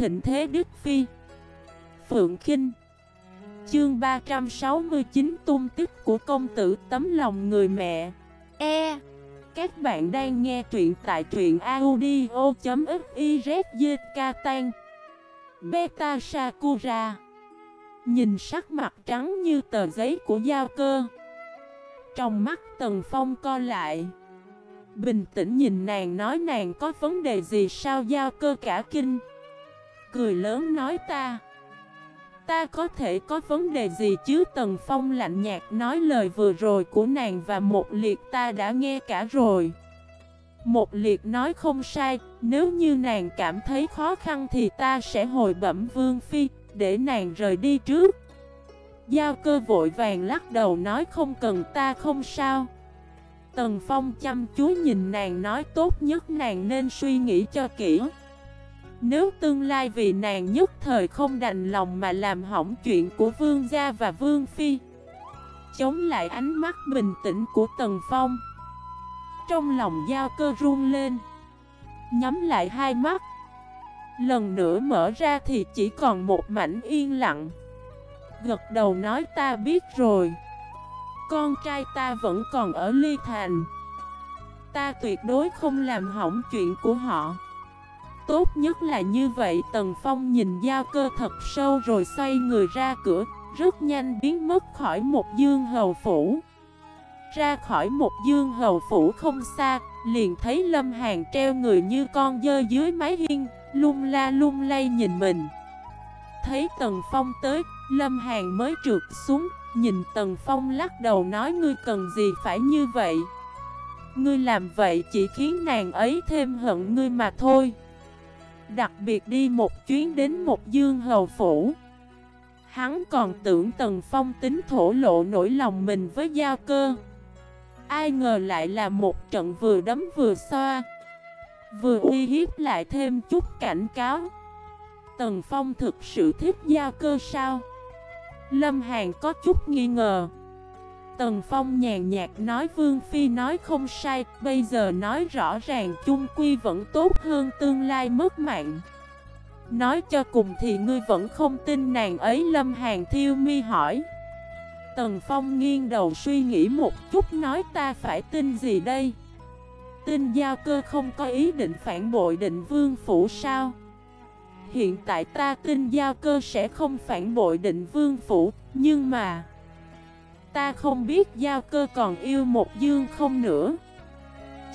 thịnh thế Đức Phi. Phượng Kinh. Chương 369 tung tích của công tử tấm lòng người mẹ. E. Các bạn đang nghe truyện tại truyện audio.xyz Tan. Beta Sakura. Nhìn sắc mặt trắng như tờ giấy của giao cơ. Trong mắt Tần Phong co lại. Bình tĩnh nhìn nàng nói nàng có vấn đề gì sao giao cơ cả kinh. Cười lớn nói ta. Ta có thể có vấn đề gì chứ? Tần Phong lạnh nhạt nói lời vừa rồi của nàng và một liệt ta đã nghe cả rồi. Một liệt nói không sai, Nếu như nàng cảm thấy khó khăn thì ta sẽ hồi bẩm Vương Phi, Để nàng rời đi trước. Giao cơ vội vàng lắc đầu nói không cần ta không sao. Tần Phong chăm chú nhìn nàng nói tốt nhất nàng nên suy nghĩ cho kỹ. Nếu tương lai vì nàng nhất thời không đành lòng mà làm hỏng chuyện của Vương Gia và Vương Phi, Chống lại ánh mắt bình tĩnh của Tần Phong. Trong lòng giao cơ run lên, Nhắm lại hai mắt. Lần nữa mở ra thì chỉ còn một mảnh yên lặng. Gật đầu nói, ta biết rồi. Con trai ta vẫn còn ở Ly Thành. Ta tuyệt đối không làm hỏng chuyện của họ. Tốt nhất là như vậy. Tần Phong nhìn giao cơ thật sâu rồi xoay người ra cửa, Rất nhanh biến mất khỏi một dương hầu phủ. Ra khỏi một dương hầu phủ không xa, Liền thấy Lâm Hàn treo người như con dơ dưới mái hiên, Lung la lung lay nhìn mình. Thấy Tần Phong tới, Lâm Hàn mới trượt xuống, Nhìn Tần Phong lắc đầu nói, ngươi cần gì phải như vậy? Ngươi làm vậy chỉ khiến nàng ấy thêm hận ngươi mà thôi. Đặc biệt đi một chuyến đến một dương hầu phủ. Hắn còn tưởng Tần Phong tính thổ lộ nỗi lòng mình với giao cơ. Ai ngờ lại là một trận vừa đấm vừa xoa. Vừa uy hiếp lại thêm chút cảnh cáo. Tần Phong thực sự thích giao cơ sao? Lâm Hàn có chút nghi ngờ. Tần Phong nhàn nhạt nói, Vương Phi nói không sai, Bây giờ nói rõ ràng, chung quy vẫn tốt hơn tương lai mất mạng. Nói cho cùng thì ngươi vẫn không tin nàng ấy Lâm Hàn thiêu mi hỏi. Tần Phong nghiêng đầu suy nghĩ một chút nói, ta phải tin gì đây? Tin giao cơ không có ý định phản bội định vương phủ sao? Hiện tại ta tin giao cơ sẽ không phản bội định vương phủ, Nhưng mà Ta không biết giao cơ còn yêu một dương không nữa.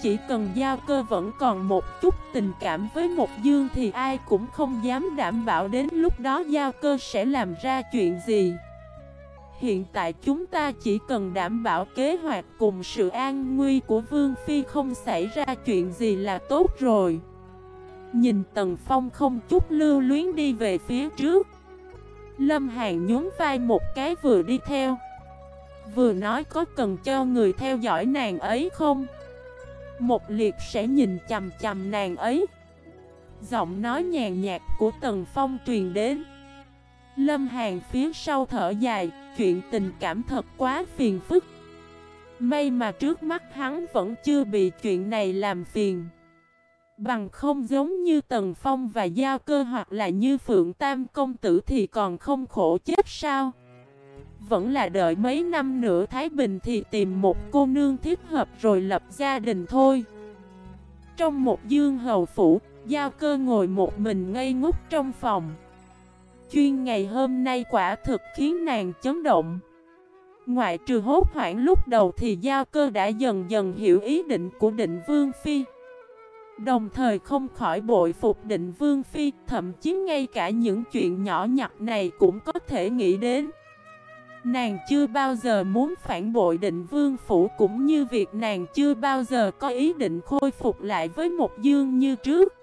Chỉ cần giao cơ vẫn còn một chút tình cảm với một dương Thì ai cũng không dám đảm bảo đến lúc đó giao cơ sẽ làm ra chuyện gì. Hiện tại chúng ta chỉ cần đảm bảo kế hoạch cùng sự an nguy của Vương Phi không xảy ra chuyện gì là tốt rồi. Nhìn Tần Phong không chút lưu luyến đi về phía trước. Lâm Hàn nhún vai một cái vừa đi theo. Vừa nói có cần cho người theo dõi nàng ấy không? Một liệt sẽ nhìn chầm chầm nàng ấy. Giọng nói nhàn nhạt của Tần Phong truyền đến. Lâm Hàn phía sau thở dài, Chuyện tình cảm thật quá phiền phức. May mà trước mắt hắn vẫn chưa bị chuyện này làm phiền. Bằng không giống như Tần Phong và Giao Cơ hoặc là như Phượng Tam Công Tử thì còn không khổ chết sao? Vẫn là đợi mấy năm nữa Thái Bình thì tìm một cô nương thích hợp rồi lập gia đình thôi. Trong một dương hầu phủ, Giao Cơ ngồi một mình ngây ngút trong phòng. Chuyên ngày hôm nay quả thực khiến nàng chấn động. Ngoại trừ hốt hoảng lúc đầu thì Giao Cơ đã dần dần hiểu ý định của định Vương Phi. Đồng thời không khỏi bội phục định Vương Phi Thậm chí ngay cả những chuyện nhỏ nhặt này cũng có thể nghĩ đến Nàng chưa bao giờ muốn phản bội định vương phủ Cũng như việc nàng chưa bao giờ có ý định khôi phục lại với một dương như trước.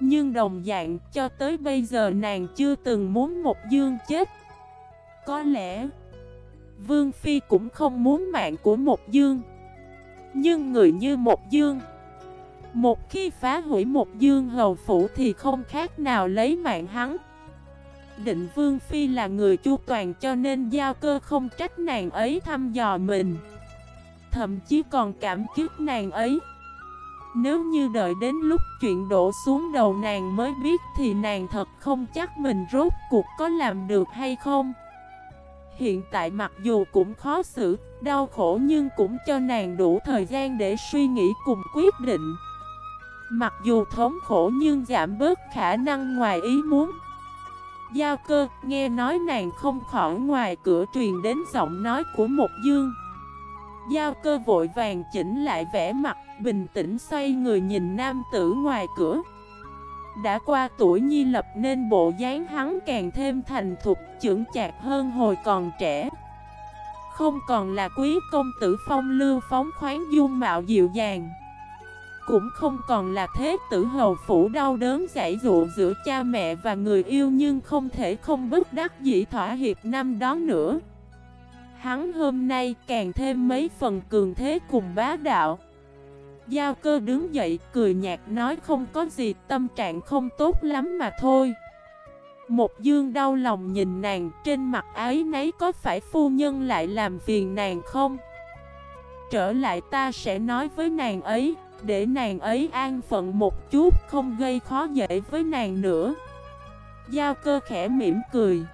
Nhưng đồng dạng, cho tới bây giờ nàng chưa từng muốn một dương chết. Có lẽ, Vương Phi cũng không muốn mạng của một dương. Nhưng người như một dương, một khi phá hủy một dương hầu phủ thì không khác nào lấy mạng hắn. Định Vương Phi là người chu toàn cho nên giao cơ không trách nàng ấy thăm dò mình Thậm chí còn cảm kích nàng ấy Nếu như đợi đến lúc chuyện đổ xuống đầu nàng mới biết thì nàng thật không chắc mình rốt cuộc có làm được hay không. Hiện tại mặc dù cũng khó xử, đau khổ nhưng cũng cho nàng đủ thời gian để suy nghĩ cùng quyết định. Mặc dù thống khổ nhưng giảm bớt khả năng ngoài ý muốn. Giao cơ, nghe nói nàng không khỏi ngoài cửa truyền đến giọng nói của một dương. Giao cơ vội vàng chỉnh lại vẻ mặt, bình tĩnh xoay người nhìn nam tử ngoài cửa. Đã qua tuổi nhi lập nên bộ dáng hắn càng thêm thành thục trưởng chạc hơn hồi còn trẻ. Không còn là quý công tử phong lưu phóng khoáng dung mạo dịu dàng. Cũng không còn là thế tử hầu phủ đau đớn giải dụ giữa cha mẹ và người yêu nhưng không thể không bất đắc dĩ thỏa hiệp năm đó nữa. Hắn hôm nay càng thêm mấy phần cường thế cùng bá đạo. Giao cơ đứng dậy cười nhạt nói không có gì tâm trạng không tốt lắm mà thôi. Một dương đau lòng nhìn nàng trên mặt ấy nấy có phải phu nhân lại làm phiền nàng không? Trở lại ta sẽ nói với nàng ấy, để nàng ấy an phận một chút, không gây khó dễ với nàng nữa. Giao cơ khẽ mỉm cười.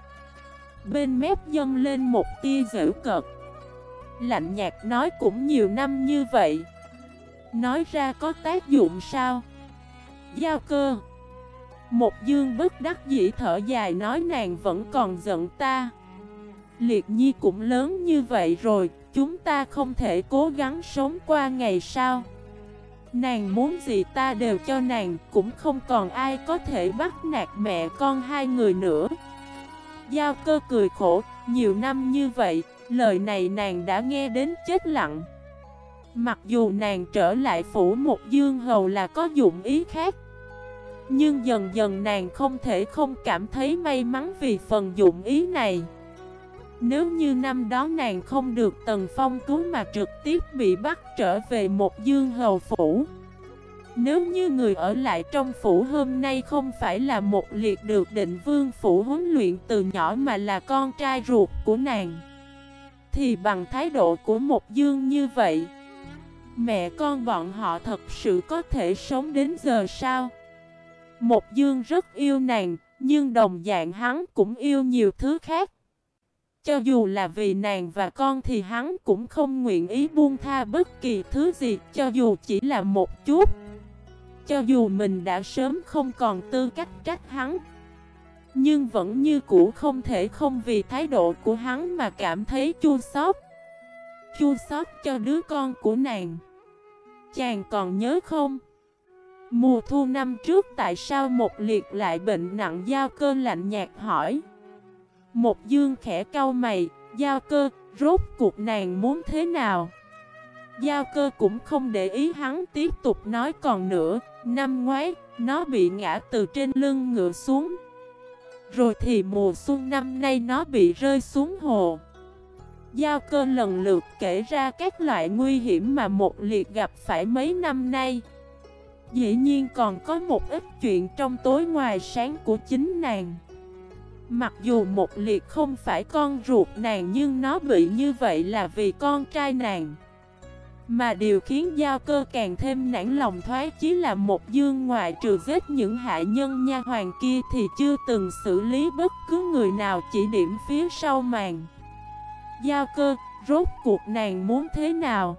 Bên mép dâng lên một tia dữ cợt. Lạnh nhạt nói cũng nhiều năm như vậy. Nói ra có tác dụng sao? Giao cơ Một dương bất đắc dĩ thở dài nói nàng vẫn còn giận ta Liệt nhi cũng lớn như vậy rồi, Chúng ta không thể cố gắng sống qua ngày sau Nàng muốn gì ta đều cho nàng, Cũng không còn ai có thể bắt nạt mẹ con hai người nữa. Giao cơ cười khổ, Nhiều năm như vậy, Lời này nàng đã nghe đến chết lặng. Mặc dù nàng trở lại phủ một dương hầu là có dụng ý khác, Nhưng dần dần nàng không thể không cảm thấy may mắn vì phần dụng ý này. Nếu như năm đó nàng không được Tần Phong cứu mà trực tiếp bị bắt trở về một dương hầu phủ Nếu như người ở lại trong phủ hôm nay không phải là một liệt được định vương phủ huấn luyện từ nhỏ mà là con trai ruột của nàng Thì bằng thái độ của một dương như vậy Mẹ con bọn họ thật sự có thể sống đến giờ sao? Một dương rất yêu nàng, nhưng đồng dạng hắn cũng yêu nhiều thứ khác. Cho dù là vì nàng và con thì hắn cũng không nguyện ý buông tha bất kỳ thứ gì, cho dù chỉ là một chút. Cho dù mình đã sớm không còn tư cách trách hắn. Nhưng vẫn như cũ không thể không vì thái độ của hắn mà cảm thấy chua xót Chua xót cho đứa con của nàng Chàng còn nhớ không? Mùa thu năm trước tại sao một liệt lại bệnh nặng giao cơ lạnh nhạt hỏi một dương khẽ cau mày, giao cơ, rốt cuộc nàng muốn thế nào? Giao cơ cũng không để ý hắn tiếp tục nói còn nữa. Năm ngoái, nó bị ngã từ trên lưng ngựa xuống. Rồi thì mùa xuân năm nay nó bị rơi xuống hồ. Giao cơ lần lượt kể ra các loại nguy hiểm mà một liệt gặp phải mấy năm nay. Dĩ nhiên còn có một ít chuyện trong tối ngoài sáng của chính nàng. Mặc dù một liệt không phải con ruột nàng nhưng nó bị như vậy là vì con trai nàng Mà điều khiến giao cơ càng thêm nản lòng thoái chí là một dương ngoại trừ giết những hạ nhân nha hoàng kia thì chưa từng xử lý bất cứ người nào chỉ điểm phía sau màn Giao cơ, rốt cuộc nàng muốn thế nào?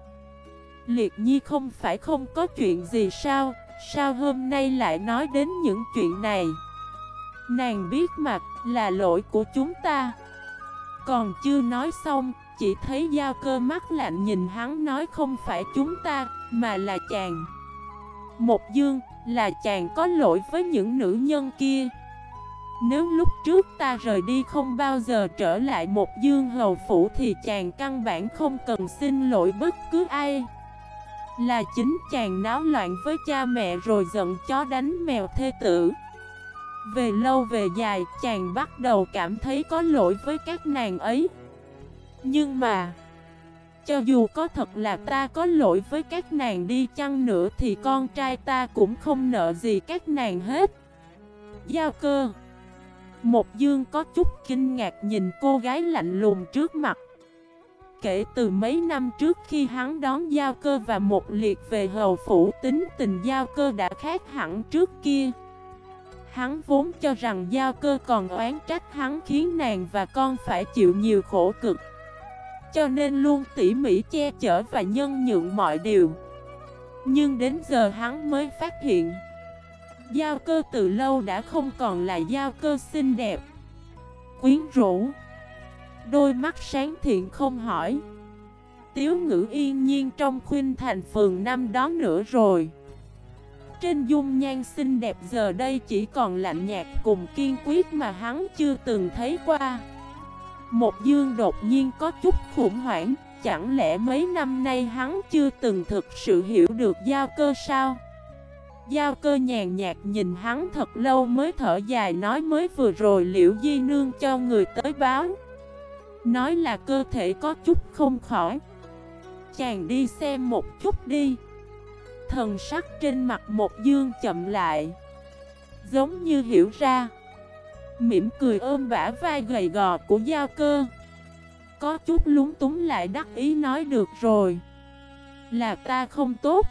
Liệt nhi không phải không có chuyện gì sao? Sao hôm nay lại nói đến những chuyện này? Nàng biết mà, là lỗi của chúng ta. Còn chưa nói xong, chỉ thấy giao cơ mắt lạnh nhìn hắn nói không phải chúng ta, mà là chàng. Một dương, là chàng có lỗi với những nữ nhân kia. Nếu lúc trước ta rời đi không bao giờ trở lại một dương hầu phủ thì chàng căn bản không cần xin lỗi bất cứ ai. Là chính chàng náo loạn với cha mẹ rồi giận chó đánh mèo thê tử. Về lâu về dài, chàng bắt đầu cảm thấy có lỗi với các nàng ấy. Nhưng mà, Cho dù có thật là ta có lỗi với các nàng đi chăng nữa thì con trai ta cũng không nợ gì các nàng hết. Giao cơ, một dương có chút kinh ngạc nhìn cô gái lạnh lùng trước mặt. Kể từ mấy năm trước khi hắn đón giao cơ và một liệt về hầu phủ, tính tình giao cơ đã khác hẳn trước kia. Hắn vốn cho rằng giao cơ còn oán trách hắn khiến nàng và con phải chịu nhiều khổ cực. Cho nên luôn tỉ mỉ che chở và nhân nhượng mọi điều. Nhưng đến giờ hắn mới phát hiện, Giao cơ từ lâu đã không còn là giao cơ xinh đẹp. Quyến rũ, Đôi mắt sáng thiện không hỏi. Tiếu ngữ yên nhiên trong khuyên thành phường năm đó nữa rồi. Trên dung nhan xinh đẹp giờ đây chỉ còn lạnh nhạt cùng kiên quyết mà hắn chưa từng thấy qua. Một dương đột nhiên có chút khủng hoảng, Chẳng lẽ mấy năm nay hắn chưa từng thực sự hiểu được giao cơ sao? Giao cơ nhàn nhạt nhìn hắn thật lâu mới thở dài nói mới vừa rồi liễu di nương cho người tới báo. Nói là cơ thể có chút không khỏi. Chàng đi xem một chút đi. Thần sắc trên mặt một dương chậm lại. Giống như hiểu ra, Mỉm cười ôm bả vai gầy gò của giao cơ. Có chút lúng túng lại đắc ý nói được rồi. Là ta không tốt,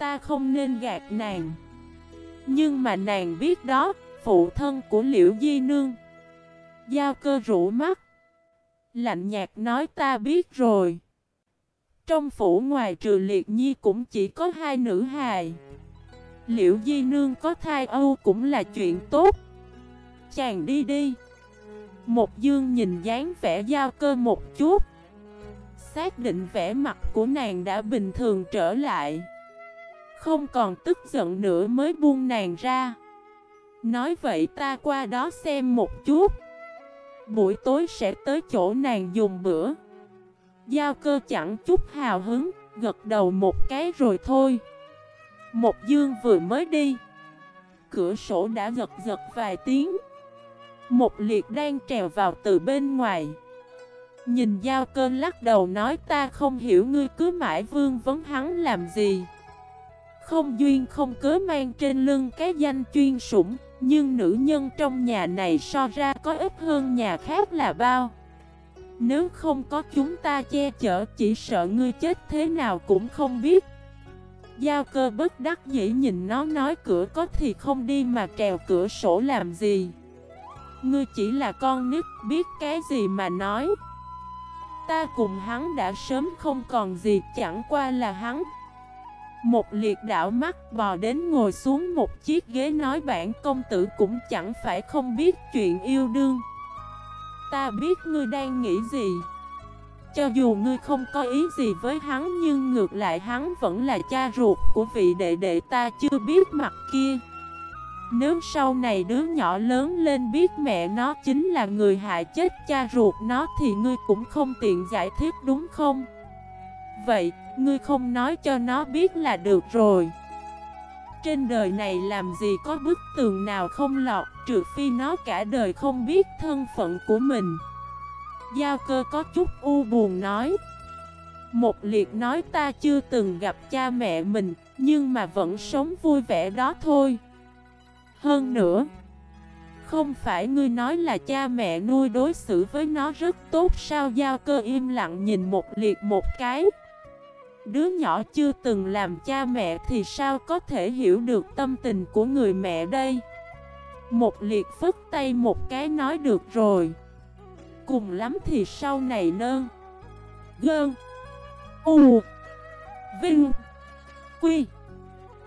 Ta không nên gạt nàng. Nhưng mà nàng biết đó, Phụ thân của Liễu Di Nương. Giao cơ rũ mắt, Lạnh nhạt nói ta biết rồi. Trong phủ ngoài trừ liệt nhi cũng chỉ có hai nữ hài. Liệu Di Nương có thai Âu cũng là chuyện tốt. Chàng đi đi. Một dương nhìn dáng vẻ giao cơ một chút. Xác định vẻ mặt của nàng đã bình thường trở lại. Không còn tức giận nữa mới buông nàng ra. Nói vậy ta qua đó xem một chút. Buổi tối sẽ tới chỗ nàng dùng bữa. Giao cơ chẳng chút hào hứng, Gật đầu một cái rồi thôi. Một dương vừa mới đi, Cửa sổ đã gật gật vài tiếng. Một liệt đang trèo vào từ bên ngoài. Nhìn giao cơ lắc đầu nói ta không hiểu ngươi cứ mãi vương vấn hắn làm gì. Không duyên không cớ mang trên lưng cái danh chuyên sủng, nhưng nữ nhân trong nhà này so ra có ít hơn nhà khác là bao. Nếu không có chúng ta che chở, chỉ sợ ngươi chết thế nào cũng không biết. Giao cơ bất đắc dĩ nhìn nó nói cửa có thì không đi mà trèo cửa sổ làm gì. Ngươi chỉ là con nít, biết cái gì mà nói. Ta cùng hắn đã sớm không còn gì, chẳng qua là hắn. Một liệt đảo mắt bò đến ngồi xuống một chiếc ghế nói bản công tử cũng chẳng phải không biết chuyện yêu đương. Ta biết ngươi đang nghĩ gì. Cho dù ngươi không có ý gì với hắn Nhưng ngược lại hắn vẫn là cha ruột của vị đệ đệ ta chưa biết mặt kia. Nếu sau này đứa nhỏ lớn lên biết mẹ nó chính là người hại chết cha ruột nó Thì ngươi cũng không tiện giải thích đúng không? Vậy, ngươi không nói cho nó biết là được rồi. Trên đời này làm gì có bức tường nào không lọt, Trừ phi nó cả đời không biết thân phận của mình. Giao cơ có chút u buồn nói, Một liệt nói ta chưa từng gặp cha mẹ mình, Nhưng mà vẫn sống vui vẻ đó thôi. Hơn nữa, Không phải ngươi nói là cha mẹ nuôi đối xử với nó rất tốt Sao? Giao cơ im lặng nhìn một liệt một cái. Đứa nhỏ chưa từng làm cha mẹ thì sao có thể hiểu được tâm tình của người mẹ đây? Một liệt phức tay một cái nói được rồi. Cùng lắm thì sau này nơn. Gơn. U. Vinh. Quy.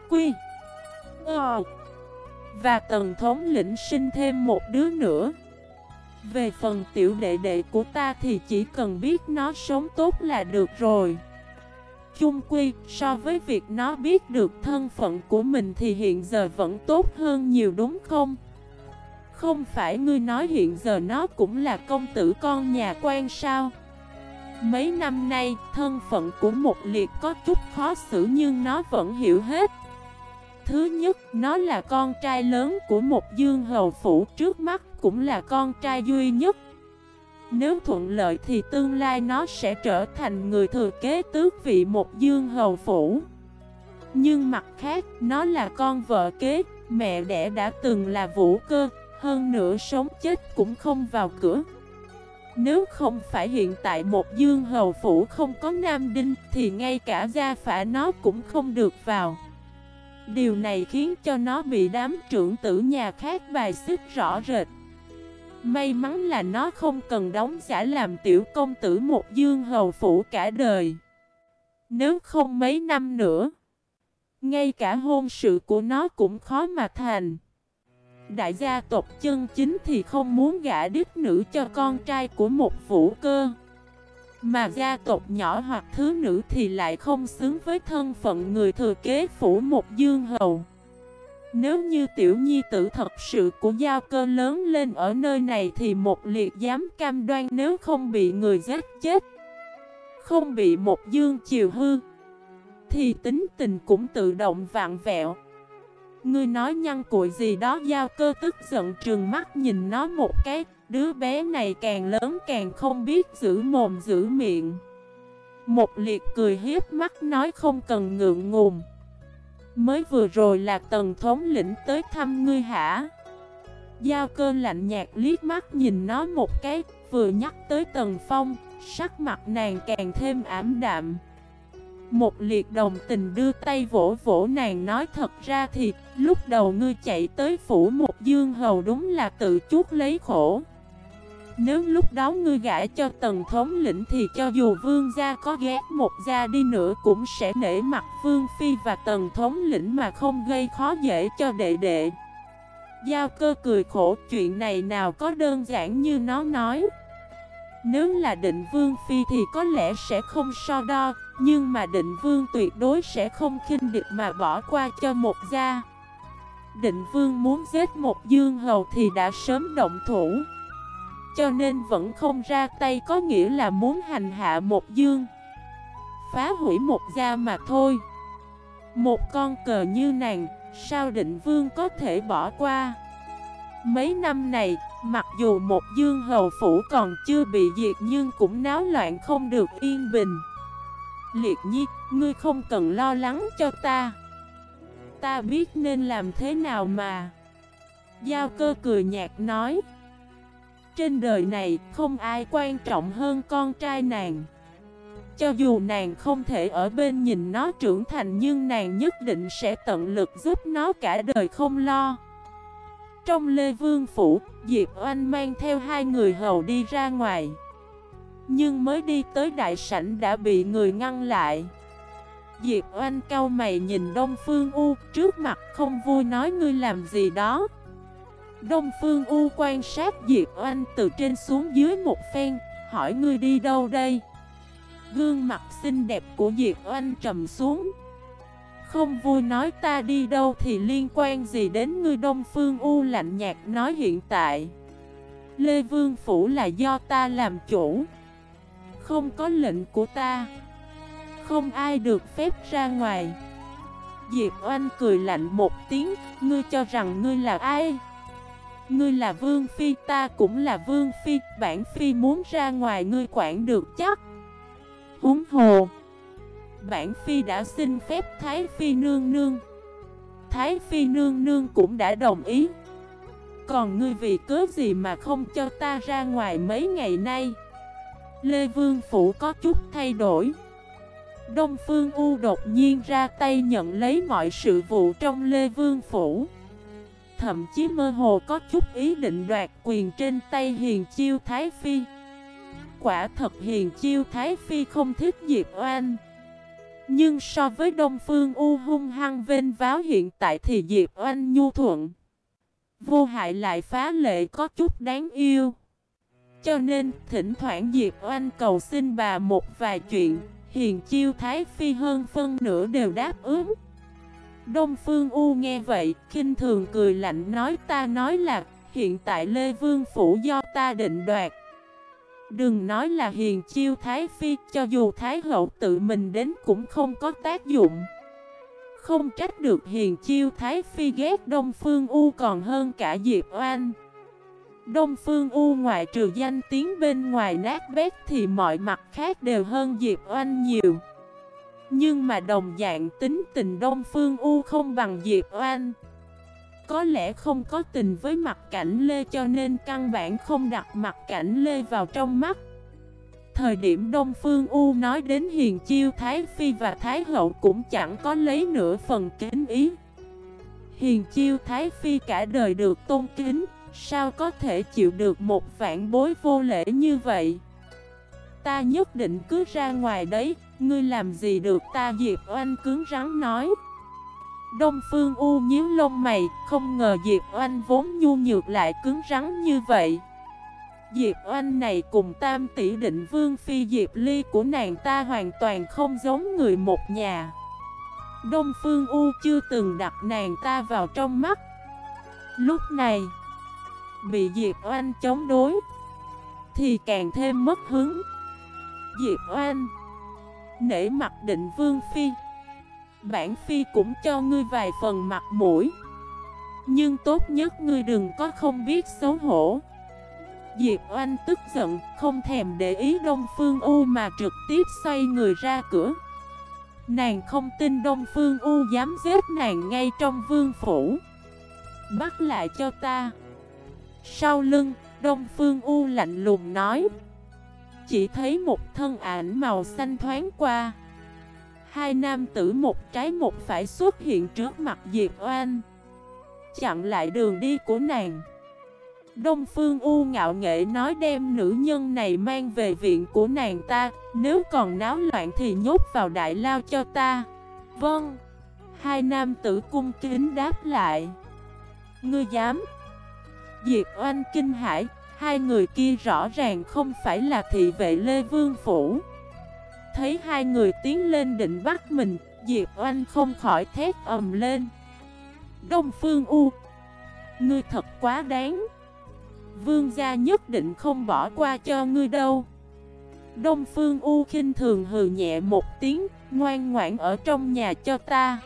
Quy. Ờ. Và tần thống lĩnh sinh thêm một đứa nữa. Về phần tiểu đệ đệ của ta thì chỉ cần biết nó sống tốt là được rồi chung quy, so với việc nó biết được thân phận của mình thì hiện giờ vẫn tốt hơn nhiều đúng không? Không phải ngươi nói hiện giờ nó cũng là công tử con nhà quan sao? Mấy năm nay, thân phận của một liệt có chút khó xử nhưng nó vẫn hiểu hết. Thứ nhất, nó là con trai lớn của một dương hầu phủ trước mắt cũng là con trai duy nhất. Nếu thuận lợi thì tương lai nó sẽ trở thành người thừa kế tước vị một dương hầu phủ. Nhưng mặt khác, nó là con vợ kế, mẹ đẻ đã từng là vũ cơ Hơn nữa sống chết cũng không vào cửa. Nếu không phải hiện tại một dương hầu phủ không có nam đinh Thì ngay cả gia phả nó cũng không được vào. Điều này khiến cho nó bị đám trưởng tử nhà khác bài xích rõ rệt. May mắn là nó không cần đóng giả làm tiểu công tử một dương hầu phủ cả đời. Nếu không mấy năm nữa, Ngay cả hôn sự của nó cũng khó mà thành. Đại gia tộc chân chính thì không muốn gả đích nữ cho con trai của một vũ cơ. Mà gia tộc nhỏ hoặc thứ nữ thì lại không xứng với thân phận người thừa kế phủ một dương hầu. Nếu như tiểu nhi tử thật sự của giao cơ lớn lên ở nơi này thì một liệt dám cam đoan nếu không bị người giết chết, Không bị một dương chiều hư, Thì tính tình cũng tự động vạn vẹo. Ngươi nói nhăn cuội gì đó, giao cơ tức giận trừng mắt nhìn nó một cái. Đứa bé này càng lớn càng không biết giữ mồm giữ miệng. Một liệt cười hiếp mắt nói không cần ngượng ngùng. Mới vừa rồi là tần thống lĩnh tới thăm ngươi hả? Giao cơ lạnh nhạt liếc mắt nhìn nó một cái, Vừa nhắc tới tần phong, Sắc mặt nàng càng thêm ảm đạm. Một liệt đồng tình đưa tay vỗ vỗ nàng nói thật ra thì, Lúc đầu ngươi chạy tới phủ một dương hầu đúng là tự chuốc lấy khổ. Nếu lúc đó ngươi gãi cho tần thống lĩnh thì cho dù vương gia có ghét một gia đi nữa cũng sẽ nể mặt vương phi và tần thống lĩnh mà không gây khó dễ cho đệ đệ. Giao cơ cười khổ, chuyện này nào có đơn giản như nó nói. Nếu là định vương phi thì có lẽ sẽ không so đo, Nhưng mà định vương tuyệt đối sẽ không khinh địch mà bỏ qua cho một gia. Định vương muốn giết một dương hầu thì đã sớm động thủ. Cho nên vẫn không ra tay có nghĩa là muốn hành hạ một dương. Phá hủy một gia mà thôi. Một con cờ như nàng, Sao định vương có thể bỏ qua? Mấy năm này, Mặc dù một dương hầu phủ còn chưa bị diệt Nhưng cũng náo loạn không được yên bình. Liệt nhi, Ngươi không cần lo lắng cho ta. Ta biết nên làm thế nào mà. Giao cơ cười nhạt nói. Trên đời này không ai quan trọng hơn con trai nàng. Cho dù nàng không thể ở bên nhìn nó trưởng thành Nhưng nàng nhất định sẽ tận lực giúp nó cả đời không lo. Trong Lê Vương Phủ, Diệp Oanh mang theo hai người hầu đi ra ngoài. Nhưng mới đi tới đại sảnh đã bị người ngăn lại. Diệp Oanh cau mày nhìn Đông Phương U Trước mặt không vui nói ngươi làm gì đó? Đông Phương U quan sát Diệp Oanh từ trên xuống dưới một phen, Hỏi ngươi đi đâu đây? Gương mặt xinh đẹp của Diệp Oanh trầm xuống. Không vui nói ta đi đâu thì liên quan gì đến ngươi? Đông Phương U lạnh nhạt nói hiện tại. Lê Vương Phủ là do ta làm chủ. Không có lệnh của ta. Không ai được phép ra ngoài. Diệp Oanh cười lạnh một tiếng, Ngươi cho rằng ngươi là ai? Ngươi là Vương Phi, ta cũng là Vương Phi. Bản Phi muốn ra ngoài, ngươi quản được chắc. Húng hồ, Bản Phi đã xin phép Thái Phi nương nương. Thái Phi nương nương cũng đã đồng ý. Còn ngươi vì cớ gì mà không cho ta ra ngoài mấy ngày nay? Lê Vương Phủ có chút thay đổi. Đông Phương U đột nhiên ra tay nhận lấy mọi sự vụ trong Lê Vương Phủ. Thậm chí mơ hồ có chút ý định đoạt quyền trên tay Hiền Chiêu Thái Phi. Quả thật Hiền Chiêu Thái Phi không thích Diệp Oan Nhưng so với Đông Phương U hung hăng vênh váo hiện tại thì Diệp Oanh nhu thuận. Vô hại lại phá lệ có chút đáng yêu. Cho nên, thỉnh thoảng Diệp Oanh cầu xin bà một vài chuyện, Hiền chiêu Thái Phi hơn phân nửa đều đáp ứng. Đông Phương U nghe vậy, kinh thường cười lạnh nói ta nói là hiện tại Lê Vương Phủ do ta định đoạt. Đừng nói là hiền chiêu Thái Phi cho dù Thái Hậu tự mình đến cũng không có tác dụng. Không trách được hiền chiêu Thái Phi ghét Đông Phương U còn hơn cả Diệp Oanh. Đông Phương U ngoại trừ danh tiếng bên ngoài nát bét thì mọi mặt khác đều hơn Diệp Oanh nhiều. Nhưng mà đồng dạng tính tình Đông Phương U không bằng Diệp Oanh. Có lẽ không có tình với mặt cảnh Lê cho nên căn bản không đặt mặt cảnh Lê vào trong mắt. Thời điểm Đông Phương U nói đến Hiền Chiêu, Thái Phi và Thái Hậu cũng chẳng có lấy nửa phần kính ý. Hiền Chiêu, Thái Phi cả đời được tôn kính, Sao có thể chịu được một vạn bối vô lễ như vậy? Ta nhất định cứ ra ngoài đấy. Ngươi làm gì được ta Diệp Oanh cứng rắn nói. Đông Phương U nhíu lông mày, Không ngờ Diệp Oanh vốn nhu nhược lại cứng rắn như vậy. Diệp Oanh này cùng tam tỷ định vương phi Diệp Ly của nàng ta hoàn toàn không giống người một nhà. Đông Phương U chưa từng đặt nàng ta vào trong mắt. Lúc này, Bị Diệp Oanh chống đối, Thì càng thêm mất hứng. Diệp Oanh Nể mặt định vương phi. Bản phi cũng cho ngươi vài phần mặt mũi. Nhưng tốt nhất ngươi đừng có không biết xấu hổ. Diệp Oanh tức giận Không thèm để ý Đông Phương U mà trực tiếp xoay người ra cửa. Nàng không tin Đông Phương U dám giết nàng ngay trong vương phủ. Bắt lại cho ta. Sau lưng, Đông Phương U lạnh lùng nói. Chỉ thấy một thân ảnh màu xanh thoáng qua. Hai nam tử một trái một phải xuất hiện trước mặt Diệp Oanh. Chặn lại đường đi của nàng. Đông Phương U ngạo nghệ nói đem nữ nhân này mang về viện của nàng ta, Nếu còn náo loạn thì nhốt vào đại lao cho ta. Vâng. Hai nam tử cung kính đáp lại. Ngươi dám. Diệp oanh kinh hãi. Hai người kia rõ ràng không phải là thị vệ Lê Vương Phủ. Thấy hai người tiến lên định bắt mình, Diệp oanh không khỏi thét ầm lên. Đông Phương U, Ngươi thật quá đáng. Vương gia nhất định không bỏ qua cho ngươi đâu. Đông Phương U khinh thường hừ nhẹ một tiếng, Ngoan ngoãn ở trong nhà cho ta.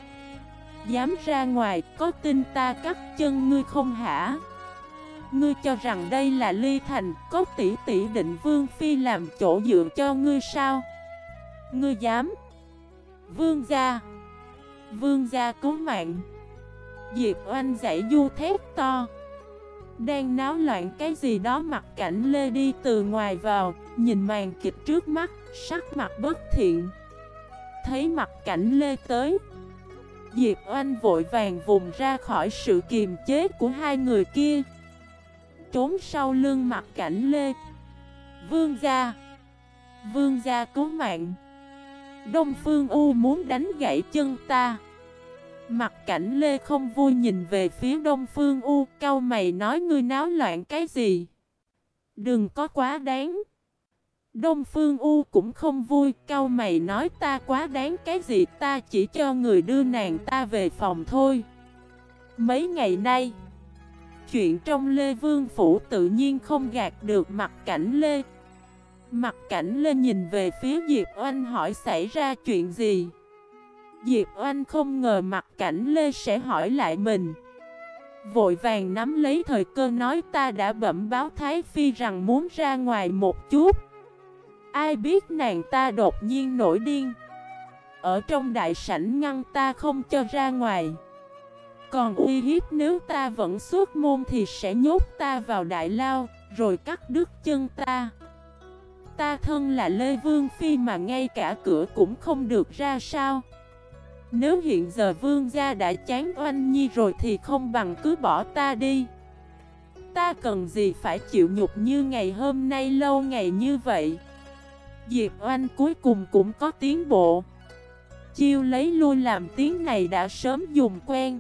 Dám ra ngoài, có tin ta cắt chân ngươi không hả? Ngươi cho rằng đây là ly thành, Có tỷ tỷ định vương phi làm chỗ dựa cho ngươi sao? Ngươi dám. Vương gia. Vương gia cứu mạng. Diệp oanh dãy du thét to. Đang náo loạn cái gì đó mặt cảnh Lê đi từ ngoài vào, Nhìn màn kịch trước mắt, Sắc mặt bất thiện. Thấy mặt cảnh Lê tới. Diệp Oanh vội vàng vùng ra khỏi sự kiềm chế của hai người kia. Trốn sau lưng mặt cảnh Lê. Vương gia. Vương gia cứu mạng. Đông Phương U muốn đánh gãy chân ta. Mặt cảnh Lê không vui nhìn về phía Đông Phương U Cao mày nói, ngươi náo loạn cái gì? Đừng có quá đáng. Đông Phương U cũng không vui Cao mày nói, ta quá đáng cái gì? Ta chỉ cho người đưa nàng ta về phòng thôi. Mấy ngày nay Chuyện trong Lê Vương Phủ tự nhiên không gạt được mặt cảnh Lê. Mặt cảnh Lê nhìn về phía Diệp Oanh hỏi xảy ra chuyện gì? Diệp Oanh không ngờ mặt cảnh Lê sẽ hỏi lại mình. Vội vàng nắm lấy thời cơ nói ta đã bẩm báo Thái Phi rằng muốn ra ngoài một chút. Ai biết nàng ta đột nhiên nổi điên. Ở trong đại sảnh ngăn ta không cho ra ngoài. Còn uy hiếp nếu ta vẫn suốt môn thì sẽ nhốt ta vào đại lao, Rồi cắt đứt chân ta. Ta thân là Lê Vương Phi mà ngay cả cửa cũng không được ra sao. Nếu hiện giờ vương gia đã chán oanh nhi rồi thì không bằng cứ bỏ ta đi. Ta cần gì phải chịu nhục như ngày hôm nay lâu ngày như vậy? Diệp oanh cuối cùng cũng có tiến bộ. Chiêu lấy lui làm tiếng này đã sớm dùng quen.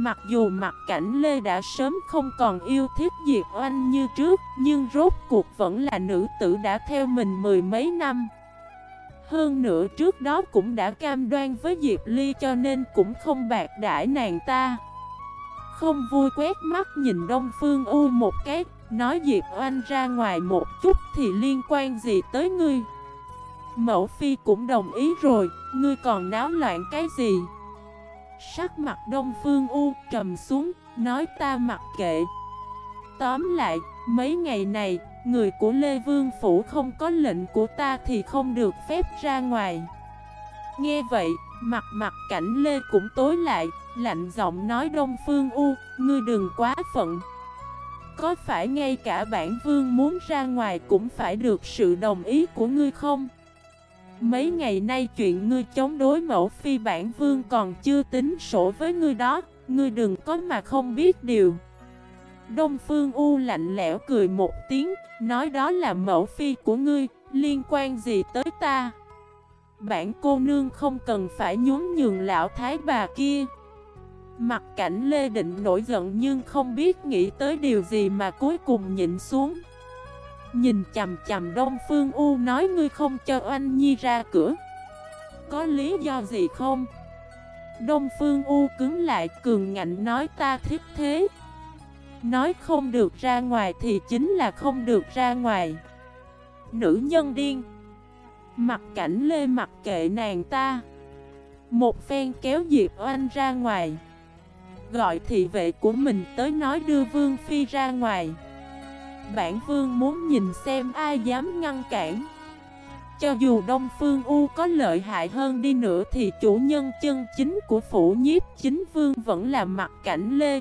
Mặc dù mặt cảnh Lê đã sớm không còn yêu thích Diệp Oanh như trước, Nhưng rốt cuộc vẫn là nữ tử đã theo mình mười mấy năm. Hơn nữa trước đó cũng đã cam đoan với Diệp Ly cho nên cũng không bạc đãi nàng ta. Không vui quét mắt nhìn Đông Phương U một cái, Nói Diệp Oanh ra ngoài một chút thì liên quan gì tới ngươi? Mẫu Phi cũng đồng ý rồi, Ngươi còn náo loạn cái gì? Sắc mặt Đông Phương U trầm xuống Nói ta mặc kệ Tóm lại Mấy ngày này Người của Lê Vương Phủ không có lệnh của ta thì không được phép ra ngoài Nghe vậy, Mặt mặt cảnh Lê cũng tối lại, lạnh giọng nói Đông Phương U, ngươi đừng quá phận. Có phải ngay cả bản vương muốn ra ngoài cũng phải được sự đồng ý của ngươi không? Mấy ngày nay chuyện ngươi chống đối mẫu phi bản vương còn chưa tính sổ với ngươi đó, ngươi đừng có mà không biết điều. Đông Phương U lạnh lẽo cười một tiếng, nói đó là mẫu phi của ngươi, liên quan gì tới ta? Bản cô nương không cần phải nhún nhường lão thái bà kia. Mặt cảnh Lê Định nổi giận nhưng không biết nghĩ tới điều gì mà cuối cùng nhịn xuống. Nhìn chầm chầm Đông Phương U nói ngươi không cho anh Nhi ra cửa. Có lý do gì không? Đông Phương U cứng lại cường ngạnh nói ta thiết thế. Nói không được ra ngoài thì chính là không được ra ngoài. Nữ nhân điên. Mặt cảnh lê mặt kệ nàng ta. Một phen kéo Diệp Oanh ra ngoài. Gọi thị vệ của mình tới nói đưa Vương Phi ra ngoài Bản Vương muốn nhìn xem ai dám ngăn cản. Cho dù Đông Phương U có lợi hại hơn đi nữa Thì chủ nhân chân chính của phủ nhiếp chính Vương vẫn là mặt cảnh Lê.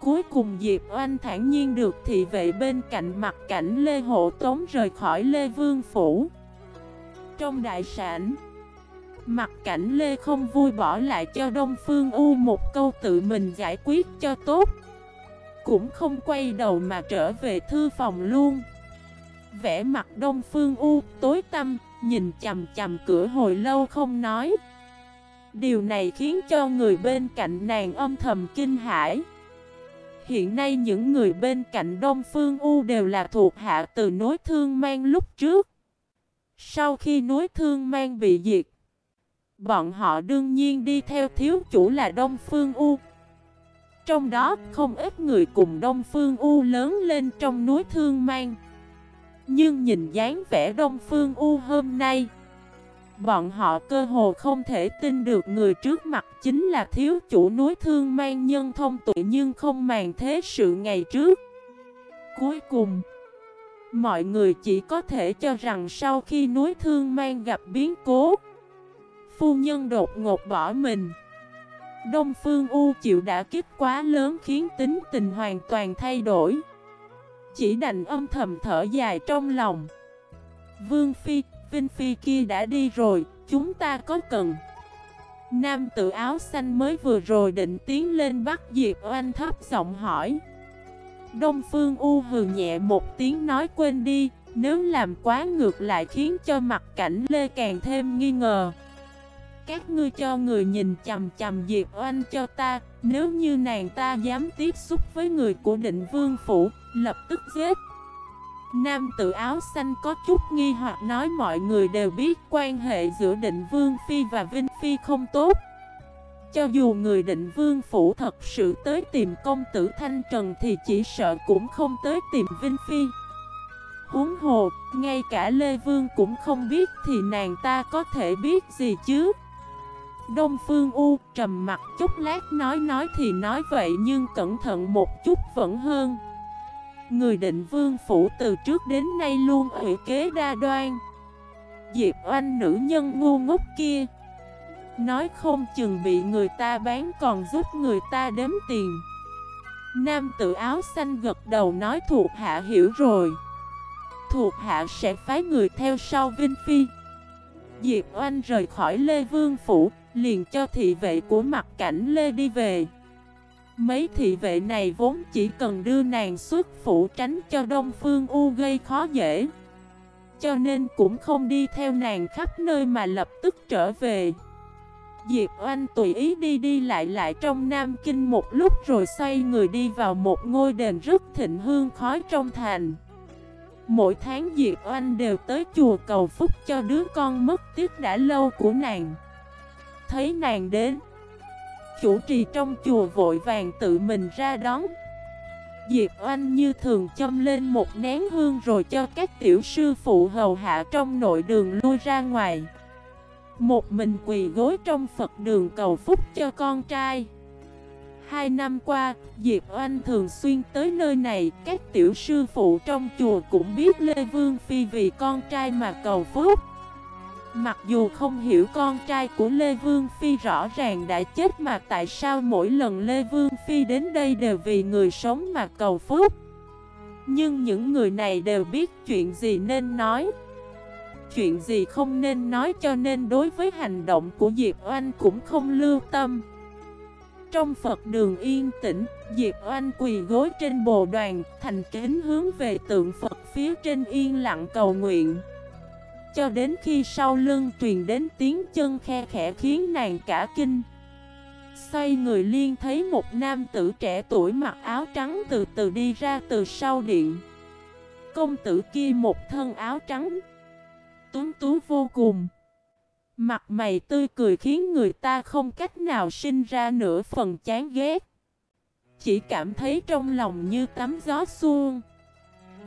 Cuối cùng Diệp Oanh thản nhiên được thị vệ bên cạnh mặt cảnh Lê Hộ Tống rời khỏi Lê Vương Phủ. Trong đại sản Mặt cảnh Lê không vui bỏ lại cho Đông Phương U một câu tự mình giải quyết cho tốt. Cũng không quay đầu mà trở về thư phòng luôn. Vẽ mặt Đông Phương U tối tăm, Nhìn chầm chầm cửa hồi lâu không nói. Điều này khiến cho người bên cạnh nàng âm thầm kinh hãi. Hiện nay những người bên cạnh Đông Phương U đều là thuộc hạ từ nối thương mang lúc trước. Sau khi nối thương mang bị diệt, Bọn họ đương nhiên đi theo thiếu chủ là Đông Phương U. Trong đó, không ít người cùng Đông Phương U lớn lên trong núi Thương Mang. Nhưng nhìn dáng vẻ Đông Phương U hôm nay, Bọn họ cơ hồ không thể tin được người trước mặt chính là thiếu chủ núi Thương Mang nhân thông tuệ nhưng không màng thế sự ngày trước. Cuối cùng, Mọi người chỉ có thể cho rằng sau khi núi Thương Mang gặp biến cố, Phu nhân đột ngột bỏ mình. Đông Phương U chịu đã kích quá lớn khiến tính tình hoàn toàn thay đổi. Chỉ đành âm thầm thở dài trong lòng. Vương Phi, Vinh Phi kia đã đi rồi, chúng ta có cần? Nam tự áo xanh mới vừa rồi định tiến lên bắt Diệp Oanh thấp giọng hỏi. Đông Phương U hừ nhẹ một tiếng nói quên đi Nếu làm quá ngược lại khiến cho mặt cảnh Lê càng thêm nghi ngờ các ngươi cho người nhìn chầm chầm Diệp Oanh cho ta Nếu như nàng ta dám tiếp xúc với người của định vương phủ Lập tức giết. Nam tự áo xanh có chút nghi hoặc nói mọi người đều biết quan hệ giữa định vương phi và vinh phi không tốt. Cho dù người định vương phủ thật sự tới tìm công tử Thanh Trần thì chỉ sợ cũng không tới tìm vinh phi. Huống hồ, ngay cả Lê Vương cũng không biết thì nàng ta có thể biết gì chứ? Đông Phương U trầm mặt chút lát nói nói thì nói vậy nhưng cẩn thận một chút vẫn hơn. Người định vương phủ từ trước đến nay luôn ủy kế đa đoan. Diệp oanh nữ nhân ngu ngốc kia Nói không chừng bị người ta bán còn giúp người ta đếm tiền. Nam tự áo xanh gật đầu nói thuộc hạ hiểu rồi. Thuộc hạ sẽ phái người theo sau Vinh Phi. Diệp oanh rời khỏi Lê Vương Phủ Liền cho thị vệ của mặt cảnh Lê đi về. Mấy thị vệ này vốn chỉ cần đưa nàng xuất phủ tránh cho Đông Phương U gây khó dễ. Cho nên cũng không đi theo nàng khắp nơi mà lập tức trở về. Diệp Oanh tùy ý đi đi lại lại trong Nam Kinh một lúc rồi xoay người đi vào một ngôi đền rất thịnh hương khói trong thành. Mỗi tháng Diệp Oanh đều tới chùa cầu phúc cho đứa con mất tiếc đã lâu của nàng thấy nàng đến. Chủ trì trong chùa vội vàng tự mình ra đón. Diệp Oanh như thường châm lên một nén hương rồi cho các tiểu sư phụ hầu hạ trong nội đường lui ra ngoài. Một mình quỳ gối trong Phật đường cầu phúc cho con trai. Hai năm qua, Diệp Oanh thường xuyên tới nơi này Các tiểu sư phụ trong chùa cũng biết Lê Vương Phi vì con trai mà cầu phúc. Mặc dù không hiểu con trai của Lê Vương Phi rõ ràng đã chết mà tại sao mỗi lần Lê Vương Phi đến đây đều vì người sống mà cầu phúc. Nhưng những người này đều biết chuyện gì nên nói. Chuyện gì không nên nói cho nên đối với hành động của Diệp Oanh cũng không lưu tâm. Trong Phật đường yên tĩnh, Diệp Oanh quỳ gối trên bồ đoàn Thành kính hướng về tượng Phật phía trên yên lặng cầu nguyện cho đến khi sau lưng truyền đến tiếng chân khe khẽ khiến nàng cả kinh. Xoay người liên thấy một nam tử trẻ tuổi mặc áo trắng từ từ đi ra từ sau điện. Công tử kia một thân áo trắng, Tuấn tú vô cùng. Mặt mày tươi cười khiến người ta không cách nào sinh ra nửa phần chán ghét. Chỉ cảm thấy trong lòng như tắm gió xuông.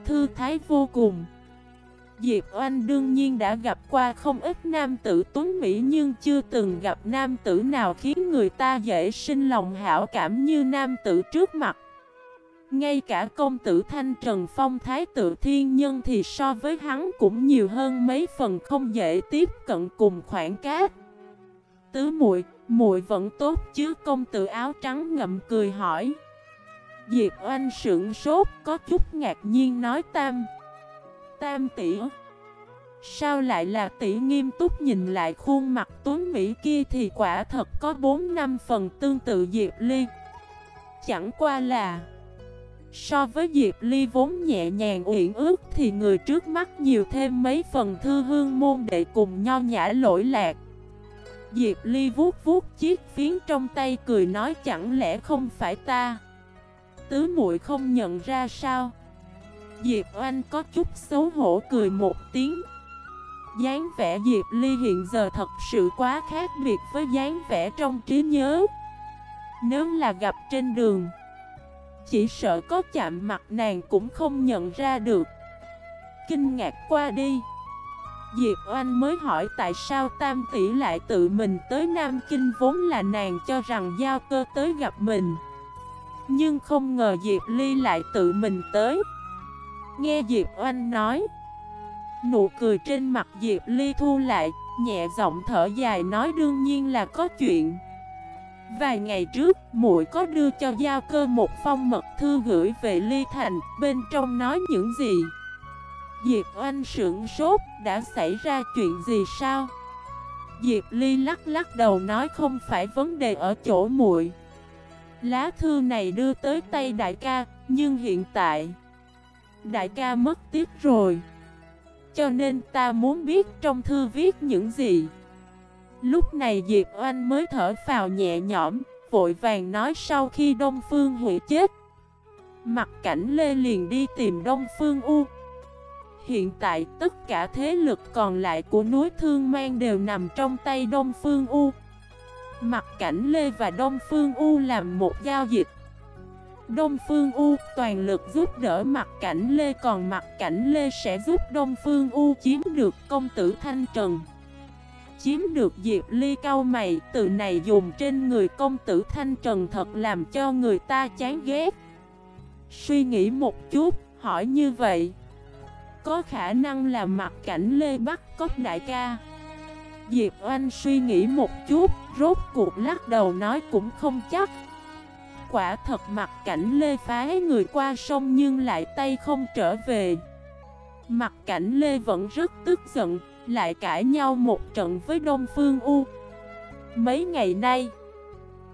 Thư thái vô cùng. Diệp Oanh đương nhiên đã gặp qua không ít nam tử tuấn Mỹ nhưng chưa từng gặp nam tử nào khiến người ta dễ sinh lòng hảo cảm như nam tử trước mặt. Ngay cả công tử Thanh Trần Phong Thái tự thiên nhân thì so với hắn cũng nhiều hơn mấy phần không dễ tiếp cận cùng khoảng cát. Tứ muội, muội vẫn tốt chứ công tử áo trắng ngậm cười hỏi. Diệp Oanh sững sốt có chút ngạc nhiên nói tam. Tam tỷ Sao lại là tỷ nghiêm túc nhìn lại khuôn mặt tuấn Mỹ kia thì quả thật có 4 năm phần tương tự Diệp Ly. Chẳng qua là, So với Diệp Ly vốn nhẹ nhàng uyển ước thì người trước mắt nhiều thêm mấy phần thư hương môn để cùng nho nhã lỗi lạc. Diệp Ly vuốt vuốt chiếc phiến trong tay cười nói chẳng lẽ không phải ta? Tứ muội không nhận ra sao? Diệp Oanh có chút xấu hổ cười một tiếng. Dáng vẻ Diệp Ly hiện giờ thật sự quá khác biệt với dáng vẻ trong trí nhớ. Nếu là gặp trên đường, Chỉ sợ có chạm mặt nàng cũng không nhận ra được. Kinh ngạc qua đi, Diệp Oanh mới hỏi tại sao Tam Tỷ lại tự mình tới Nam Kinh vốn là nàng cho rằng giao cơ tới gặp mình. Nhưng không ngờ Diệp Ly lại tự mình tới. Nghe Diệp Oanh nói Nụ cười trên mặt Diệp Ly thu lại Nhẹ giọng thở dài nói đương nhiên là có chuyện Vài ngày trước, muội có đưa cho Giao Cơ một phong mật thư gửi về Ly Thành, bên trong nói những gì? Diệp Oanh sững sốt, đã xảy ra chuyện gì sao? Diệp Ly lắc lắc đầu nói không phải vấn đề ở chỗ muội. Lá thư này đưa tới tay đại ca, nhưng hiện tại đại ca mất tiếp rồi. Cho nên ta muốn biết trong thư viết những gì. Lúc này Diệp Oanh mới thở phào nhẹ nhõm, vội vàng nói sau khi Đông Phương Hủy chết. Mặt cảnh Lê liền đi tìm Đông Phương U. Hiện tại tất cả thế lực còn lại của núi Thương Mang đều nằm trong tay Đông Phương U. Mặt cảnh Lê và Đông Phương U làm một giao dịch. Đông Phương U toàn lực giúp đỡ mặt cảnh Lê Còn mặt cảnh Lê sẽ giúp Đông Phương U chiếm được công tử Thanh Trần. Chiếm được Diệp Ly cao mày Từ này dùng trên người công tử Thanh Trần thật làm cho người ta chán ghét. Suy nghĩ một chút, hỏi như vậy Có khả năng là mặt cảnh Lê bắt cóc đại ca? Diệp Oanh suy nghĩ một chút, rốt cuộc lắc đầu nói cũng không chắc quả thật mặt cảnh Lê phái người qua sông nhưng lại tay không trở về. Mặt cảnh Lê vẫn rất tức giận, lại cãi nhau một trận với Đông Phương U. Mấy ngày nay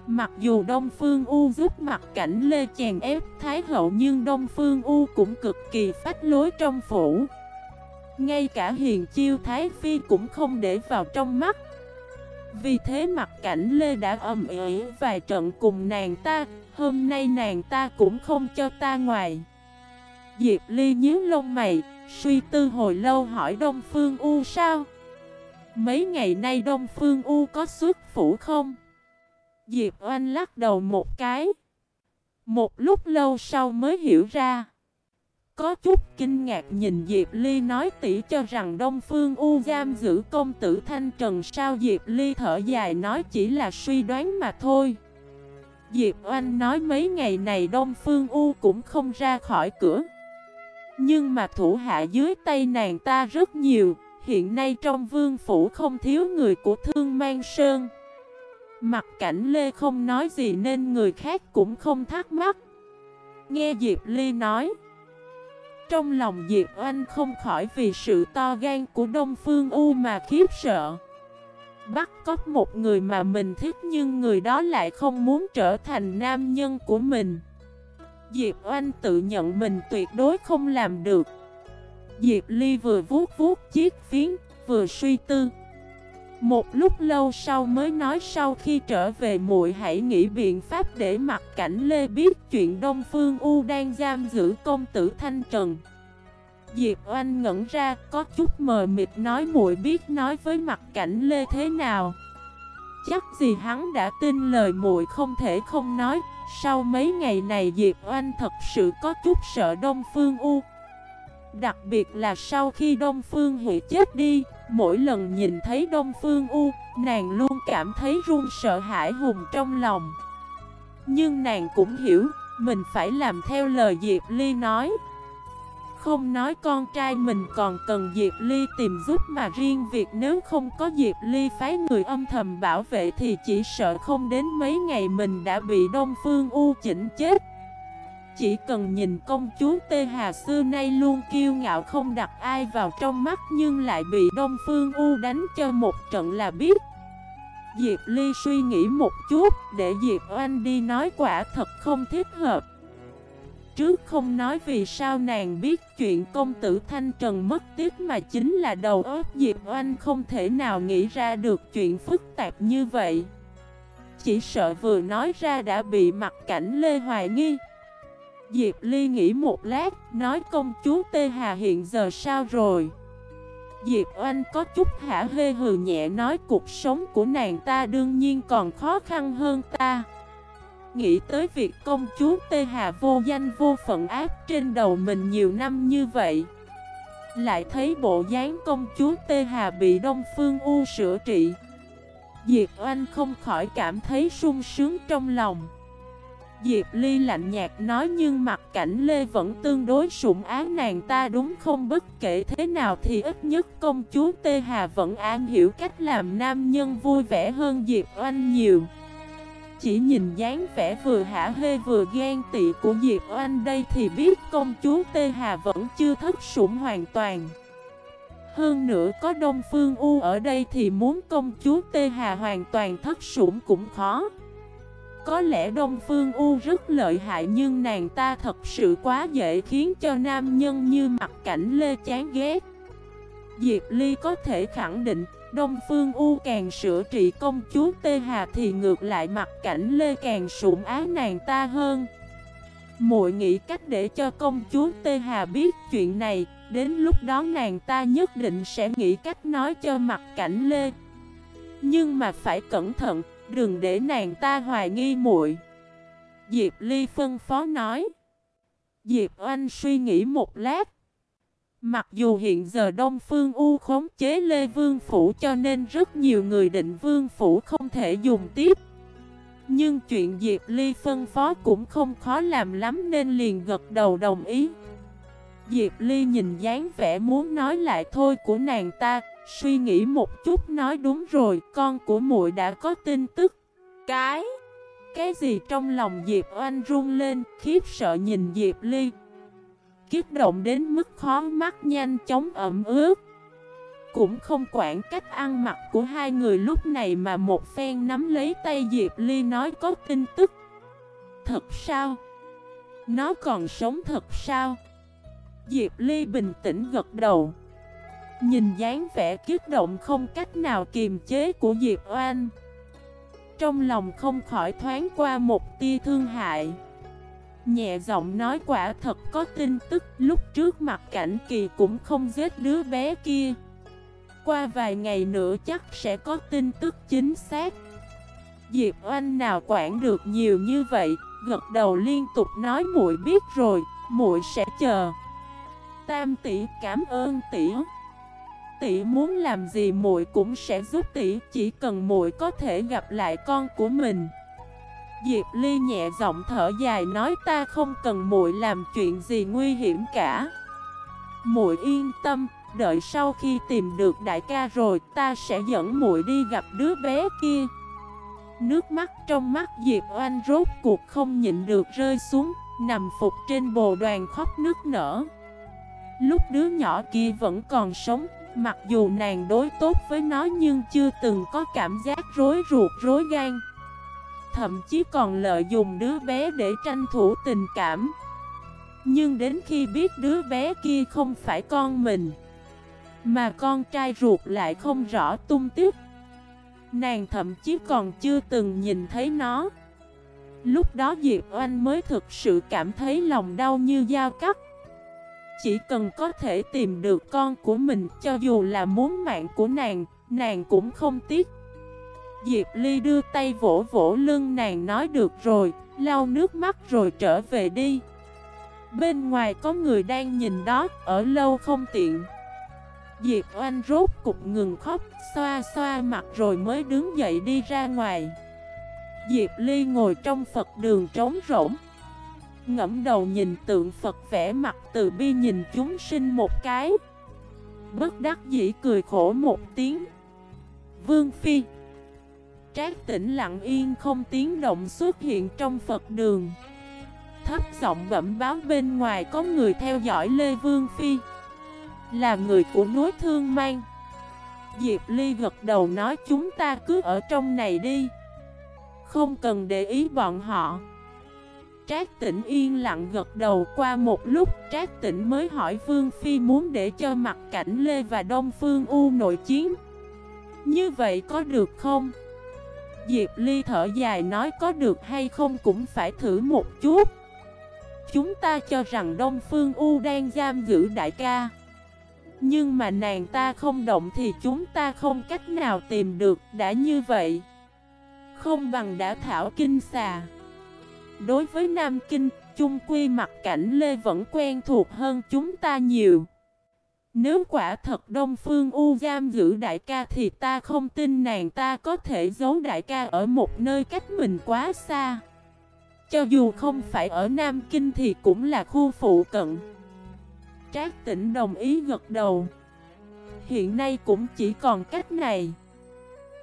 Mặc dù Đông Phương U giúp mặt cảnh Lê chèn ép Thái Hậu Nhưng Đông Phương U cũng cực kỳ phách lối trong phủ. Ngay cả hiền chiêu Thái Phi cũng không để vào trong mắt. Vì thế mặt cảnh Lê đã ầm ĩ vài trận cùng nàng ta Hôm nay nàng ta cũng không cho ta ngoài. Diệp Ly nhíu lông mày, Suy tư hồi lâu hỏi Đông Phương U sao? Mấy ngày nay Đông Phương U có xuất phủ không? Diệp Oanh lắc đầu một cái. Một lúc lâu sau mới hiểu ra. Có chút kinh ngạc nhìn Diệp Ly nói tỉ cho rằng Đông Phương U giam giữ công tử Thanh Trần sao Diệp Ly thở dài nói chỉ là suy đoán mà thôi. Diệp Oanh nói mấy ngày này Đông Phương U cũng không ra khỏi cửa. Nhưng mà thủ hạ dưới tay nàng ta rất nhiều, Hiện nay trong vương phủ không thiếu người của Thương Mang Sơn. Mặt cảnh Lê không nói gì nên người khác cũng không thắc mắc. Nghe Diệp Ly nói, Trong lòng Diệp Oanh không khỏi vì sự to gan của Đông Phương U mà khiếp sợ. Bắt cóc một người mà mình thích nhưng người đó lại không muốn trở thành nam nhân của mình. Diệp Oanh tự nhận mình tuyệt đối không làm được. Diệp Ly vừa vuốt vuốt chiếc phiến, vừa suy tư. Một lúc lâu sau mới nói sau khi trở về muội hãy nghĩ biện pháp để mặt cảnh Lê biết chuyện Đông Phương U đang giam giữ công tử Thanh Trần. Diệp Oanh ngẩn ra, có chút mờ mịt nói muội biết nói với mặt cảnh Lê thế nào. Chắc gì hắn đã tin lời muội không thể không nói. Sau mấy ngày này Diệp Oanh thật sự có chút sợ Đông Phương U. Đặc biệt là sau khi Đông Phương Huệ chết đi, Mỗi lần nhìn thấy Đông Phương U, Nàng luôn cảm thấy run sợ hãi hùng trong lòng. Nhưng nàng cũng hiểu, Mình phải làm theo lời Diệp Ly nói không nói con trai mình còn cần Diệp Ly tìm giúp mà riêng việc nếu không có Diệp Ly phái người âm thầm bảo vệ thì chỉ sợ không đến mấy ngày mình đã bị Đông Phương U chỉnh chết. Chỉ cần nhìn công chúa Tê Hà xưa nay luôn kiêu ngạo không đặt ai vào trong mắt nhưng lại bị Đông Phương U đánh cho một trận là biết. Diệp Ly suy nghĩ một chút, để Diệp Oanh đi nói quả thật không thích hợp. Trước không nói vì sao nàng biết chuyện công tử Thanh Trần mất tiếc mà chính là đầu óc Diệp Oanh không thể nào nghĩ ra được chuyện phức tạp như vậy. Chỉ sợ vừa nói ra đã bị mặt cảnh Lê hoài nghi. Diệp Ly nghĩ một lát, nói công chúa Tê Hà hiện giờ sao rồi? Diệp Oanh có chút hả hê hừ nhẹ nói cuộc sống của nàng ta đương nhiên còn khó khăn hơn ta. Nghĩ tới việc công chúa Tê Hà vô danh vô phận ác trên đầu mình nhiều năm như vậy. Lại thấy bộ dáng công chúa Tê Hà bị Đông Phương U sửa trị. Diệp Oanh không khỏi cảm thấy sung sướng trong lòng. Diệp Ly lạnh nhạt nói nhưng mặt cảnh Lê vẫn tương đối sủng án nàng ta đúng không? Bất kể thế nào thì ít nhất công chúa Tê Hà vẫn an hiểu cách làm nam nhân vui vẻ hơn Diệp Oanh nhiều chỉ nhìn dáng vẻ vừa hả hê vừa ghen tị của Diệp Oanh đây thì biết công chúa Tê Hà vẫn chưa thất sủng hoàn toàn. Hơn nữa có Đông Phương U ở đây thì muốn công chúa Tê Hà hoàn toàn thất sủng cũng khó. Có lẽ Đông Phương U rất lợi hại nhưng nàng ta thật sự quá dễ khiến cho nam nhân như mặt cảnh lê chán ghét. Diệp Ly có thể khẳng định Đông Phương U càng sửa trị công chúa Tê Hà thì ngược lại mặt cảnh Lê càng sủng ái nàng ta hơn. Muội nghĩ cách để cho công chúa Tê Hà biết chuyện này, đến lúc đó nàng ta nhất định sẽ nghĩ cách nói cho mặt cảnh Lê. Nhưng mà phải cẩn thận, đừng để nàng ta hoài nghi muội. Diệp Ly phân phó nói. Diệp Oanh suy nghĩ một lát, Mặc dù hiện giờ Đông Phương U khống chế Lê Vương Phủ cho nên rất nhiều người định Vương Phủ không thể dùng tiếp. Nhưng chuyện Diệp Ly phân phó cũng không khó làm lắm nên liền gật đầu đồng ý. Diệp Ly nhìn dáng vẻ muốn nói lại thôi của nàng ta, suy nghĩ một chút nói đúng rồi, con của muội đã có tin tức. Cái? Cái gì trong lòng Diệp Oanh run lên, khiếp sợ nhìn Diệp Ly, kích động đến mức khó mắt nhanh chóng ẩm ướt. Cũng không quản cách ăn mặc của hai người lúc này mà một phen nắm lấy tay Diệp Ly nói có tin tức. Thật sao? Nó còn sống thật sao? Diệp Ly bình tĩnh gật đầu. Nhìn dáng vẻ kích động không cách nào kiềm chế của Diệp Oan Trong lòng không khỏi thoáng qua một tia thương hại. Nhẹ giọng nói quả thật có tin tức, lúc trước mặt cảnh kỳ cũng không giết đứa bé kia. Qua vài ngày nữa chắc sẽ có tin tức chính xác. Diệp Oanh nào quản được nhiều như vậy, Gật đầu liên tục nói muội biết rồi, muội sẽ chờ. Tam tỷ, cảm ơn tỷ. Tỷ muốn làm gì muội cũng sẽ giúp tỷ, Chỉ cần muội có thể gặp lại con của mình. Diệp Ly nhẹ giọng thở dài nói ta không cần muội làm chuyện gì nguy hiểm cả. Muội yên tâm, Đợi sau khi tìm được đại ca rồi ta sẽ dẫn muội đi gặp đứa bé kia. Nước mắt trong mắt Diệp Oanh rốt cuộc không nhịn được rơi xuống Nằm phục trên bồ đoàn khóc nức nở. Lúc đứa nhỏ kia vẫn còn sống Mặc dù nàng đối tốt với nó nhưng chưa từng có cảm giác rối ruột rối gan. Thậm chí còn lợi dụng đứa bé để tranh thủ tình cảm. Nhưng đến khi biết đứa bé kia không phải con mình, Mà con trai ruột lại không rõ tung tích. Nàng thậm chí còn chưa từng nhìn thấy nó. Lúc đó Diệp Oanh mới thực sự cảm thấy lòng đau như dao cắt. Chỉ cần có thể tìm được con của mình Cho dù là muốn mạng của nàng Nàng cũng không tiếc. Diệp Ly đưa tay vỗ vỗ lưng nàng nói được rồi, Lau nước mắt rồi trở về đi. Bên ngoài có người đang nhìn đó, Ở lâu không tiện. Diệp Oanh rốt cục ngừng khóc, Xoa xoa mặt rồi mới đứng dậy đi ra ngoài. Diệp Ly ngồi trong Phật đường trống rỗng. Ngẫm đầu nhìn tượng Phật vẽ mặt từ bi nhìn chúng sinh một cái. Bất đắc dĩ cười khổ một tiếng. Vương Phi Trác tỉnh lặng yên không tiếng động xuất hiện trong Phật đường. Thấp giọng bẩm báo bên ngoài có người theo dõi Lê Vương Phi. Là người của núi Thương Mang. Diệp Ly gật đầu nói chúng ta cứ ở trong này đi. Không cần để ý bọn họ. Trác tỉnh yên lặng gật đầu qua một lúc, Trác tỉnh mới hỏi Vương Phi muốn để cho mặt cảnh Lê và Đông Phương U nội chiến. Như vậy có được không? Diệp Ly thở dài nói có được hay không cũng phải thử một chút. Chúng ta cho rằng Đông Phương U đang giam giữ đại ca. Nhưng mà nàng ta không động thì chúng ta không cách nào tìm được đã như vậy. Không bằng đã thảo kinh xà. Đối với Nam Kinh, chung quy mặt cảnh Lê vẫn quen thuộc hơn chúng ta nhiều nếu quả thật Đông Phương U giam giữ đại ca thì ta không tin nàng ta có thể giấu đại ca ở một nơi cách mình quá xa. Cho dù không phải ở Nam Kinh thì cũng là khu phụ cận. Trác tỉnh đồng ý gật đầu. Hiện nay cũng chỉ còn cách này.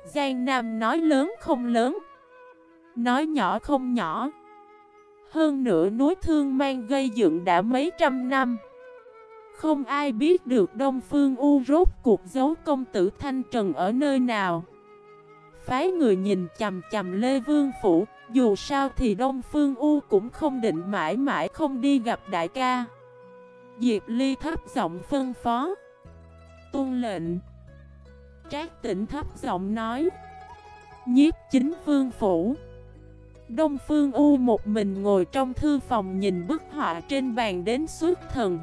Giang Nam nói lớn không lớn. Nói nhỏ không nhỏ. Hơn nữa núi thương mang gây dựng đã mấy trăm năm. Không ai biết được Đông Phương U rốt cuộc giấu công tử Thanh Trần ở nơi nào. Phái người nhìn chầm chầm Lê Vương Phủ, Dù sao thì Đông Phương U cũng không định mãi mãi không đi gặp đại ca. Diệp Ly thấp giọng phân phó. Tôn lệnh. Trác tỉnh thấp giọng nói. Nhiếp chính Vương Phủ. Đông Phương U một mình ngồi trong thư phòng nhìn bức họa trên bàn đến suốt thần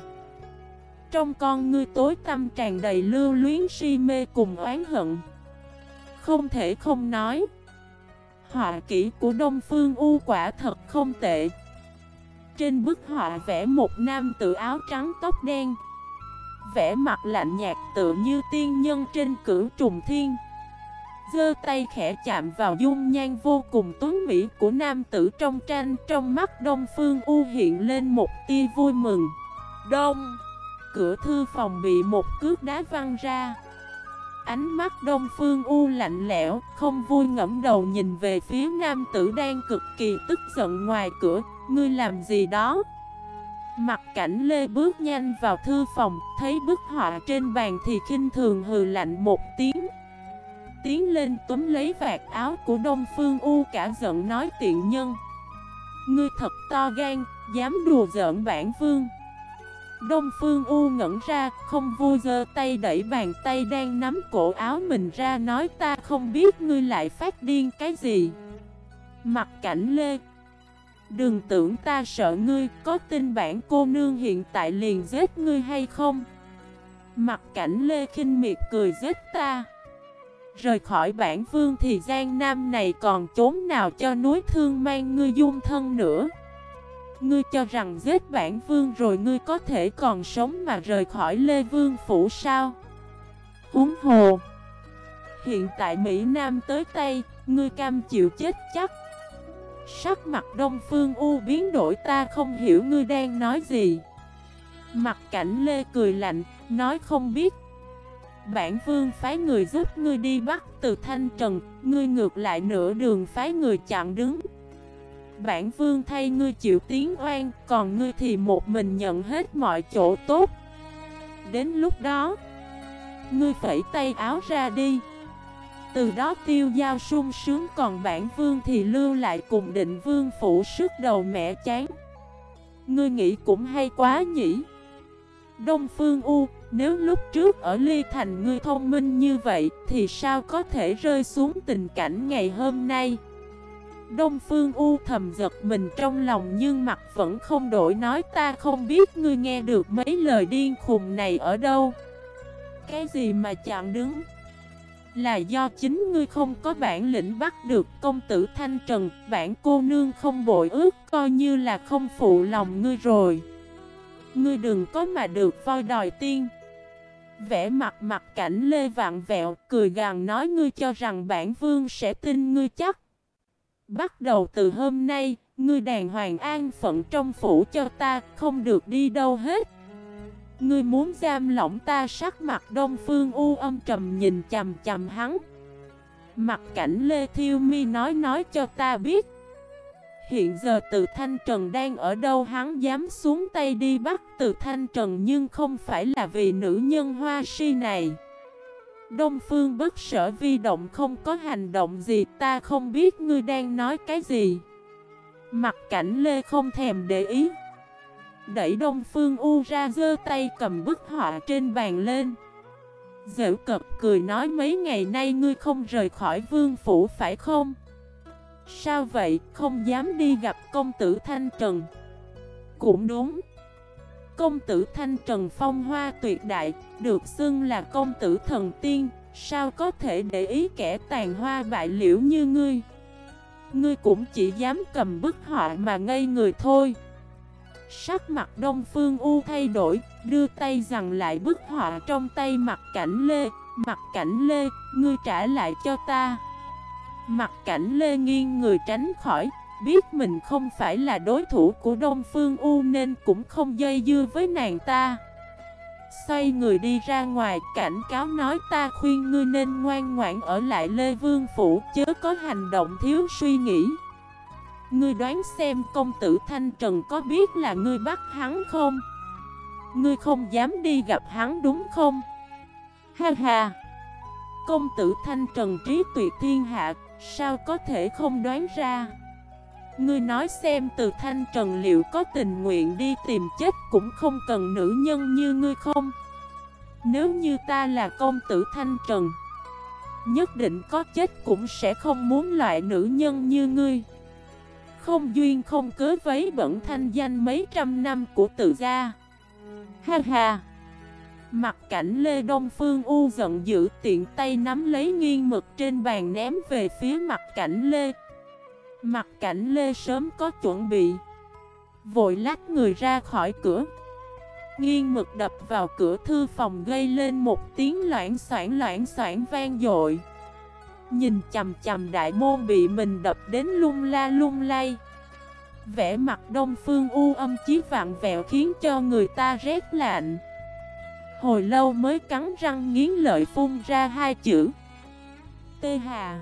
trong con ngươi tối tâm tràn đầy lưu luyến si mê cùng oán hận. Không thể không nói, Họa kỹ của Đông Phương U quả thật không tệ. Trên bức họa vẽ một nam tự áo trắng tóc đen Vẽ mặt lạnh nhạt tự như tiên nhân trên cửu trùng thiên. Dơ tay khẽ chạm vào dung nhan vô cùng tuấn mỹ của nam tử trong tranh, Trong mắt Đông Phương U hiện lên một tia vui mừng. Đông cửa thư phòng bị một cước đá văng ra Ánh mắt Đông Phương U lạnh lẽo, không vui ngẫm đầu nhìn về phía nam tử đang cực kỳ tức giận ngoài cửa, ngươi làm gì đó? Mặt cảnh Lê bước nhanh vào thư phòng, thấy bức họa trên bàn thì khinh thường hừ lạnh một tiếng. Tiến lên túm lấy vạt áo của Đông Phương U cả giận nói tiện nhân. Ngươi thật to gan, dám đùa giỡn bản vương. Đông Phương U ngẩn ra, không vui giơ tay đẩy bàn tay đang nắm cổ áo mình ra nói ta không biết ngươi lại phát điên cái gì. Mặt cảnh lê. Đừng tưởng ta sợ ngươi, có tin bản cô nương hiện tại liền giết ngươi hay không? Mặt cảnh lê khinh miệt cười giết ta. Rời khỏi bản vương thì Giang Nam này còn trốn nào cho núi thương mang ngươi dung thân nữa. Ngươi cho rằng giết bản vương rồi ngươi có thể còn sống mà rời khỏi Lê Vương Phủ sao? Húng hồ. Hiện tại Mỹ Nam tới Tây, ngươi cam chịu chết chắc. Sắc mặt Đông Phương U biến đổi ta không hiểu ngươi đang nói gì. Mặt cảnh Lê cười lạnh, nói không biết. Bản vương phái người giúp ngươi đi bắt từ thanh trần Ngươi ngược lại nửa đường phái người chặn đứng Bản vương thay ngươi chịu tiếng oan Còn ngươi thì một mình nhận hết mọi chỗ tốt. Đến lúc đó Ngươi phẩy tay áo ra đi. Từ đó tiêu giao sung sướng Còn bản vương thì lưu lại cùng định vương phủ sức đầu mẹ chán. Ngươi nghĩ cũng hay quá nhỉ? Đông Phương U, nếu lúc trước ở Ly Thành ngươi thông minh như vậy Thì sao có thể rơi xuống tình cảnh ngày hôm nay? Đông Phương U thầm giật mình trong lòng nhưng mặt vẫn không đổi, nói, ta không biết ngươi nghe được mấy lời điên khùng này ở đâu. Cái gì mà chặn đứng? Là do chính ngươi không có bản lĩnh bắt được công tử Thanh Trần, Bản cô nương không bội ước, coi như là không phụ lòng ngươi rồi. Ngươi đừng có mà được voi đòi tiên. Vẽ mặt mặt cảnh lê vạn vẹo Cười gằn nói, ngươi cho rằng bản vương sẽ tin ngươi chắc Bắt đầu từ hôm nay, Ngươi đàng hoàng an phận trong phủ cho ta, Không được đi đâu hết. Ngươi muốn giam lỏng ta sắc mặt đông phương u âm trầm nhìn chầm chầm hắn. Mặt cảnh Lê Thiêu Mi nói nói cho ta biết. Hiện giờ từ Thanh Trần đang ở đâu hắn dám xuống tay đi bắt từ Thanh Trần nhưng không phải là vì nữ nhân hoa si này. Đông Phương bất sở vi động không có hành động gì ta không biết ngươi đang nói cái gì. Mặt cảnh Lê không thèm để ý. Đẩy Đông Phương U ra giơ tay cầm bức họa trên bàn lên. Dễu cập cười nói mấy ngày nay ngươi không rời khỏi vương phủ phải không? Sao vậy, không dám đi gặp công tử Thanh Trần Cũng đúng Công tử Thanh Trần phong hoa tuyệt đại Được xưng là công tử thần tiên Sao có thể để ý kẻ tàn hoa bại liễu như ngươi? Ngươi cũng chỉ dám cầm bức họa mà ngây người thôi. Sắc mặt Đông Phương U thay đổi Đưa tay rằng lại bức họa trong tay mặt cảnh Lê. Mặt cảnh Lê, ngươi trả lại cho ta. Mặt cảnh Lê nghiêng người tránh khỏi, biết mình không phải là đối thủ của Đông Phương U nên cũng không dây dưa với nàng ta. Xoay người đi ra ngoài, cảnh cáo nói ta khuyên ngươi nên ngoan ngoãn ở lại Lê Vương Phủ chớ có hành động thiếu suy nghĩ. Ngươi đoán xem công tử Thanh Trần có biết là ngươi bắt hắn không? Ngươi không dám đi gặp hắn đúng không? Ha ha! Công tử Thanh Trần trí tuyệt thiên hạ Sao có thể không đoán ra Ngươi nói xem từ thanh trần liệu có tình nguyện đi tìm chết cũng không cần nữ nhân như ngươi không? Nếu như ta là công tử thanh trần, Nhất định có chết cũng sẽ không muốn loại nữ nhân như ngươi. Không duyên không cớ vấy bẩn thanh danh mấy trăm năm của tự gia. Ha ha! Mặt cảnh Lê Đông Phương U giận dữ tiện tay nắm lấy nghiêng mực trên bàn ném về phía mặt cảnh Lê. Mặt cảnh Lê sớm có chuẩn bị. Vội lách người ra khỏi cửa. Nghiêng mực đập vào cửa thư phòng gây lên một tiếng loãng soảng loãng soảng vang dội. Nhìn chầm chầm đại môn bị mình đập đến lung la lung lay. Vẽ mặt đông phương u âm chí vạn vẹo khiến cho người ta rét lạnh. Hồi lâu mới cắn răng nghiến lợi phun ra hai chữ. Tê Hà.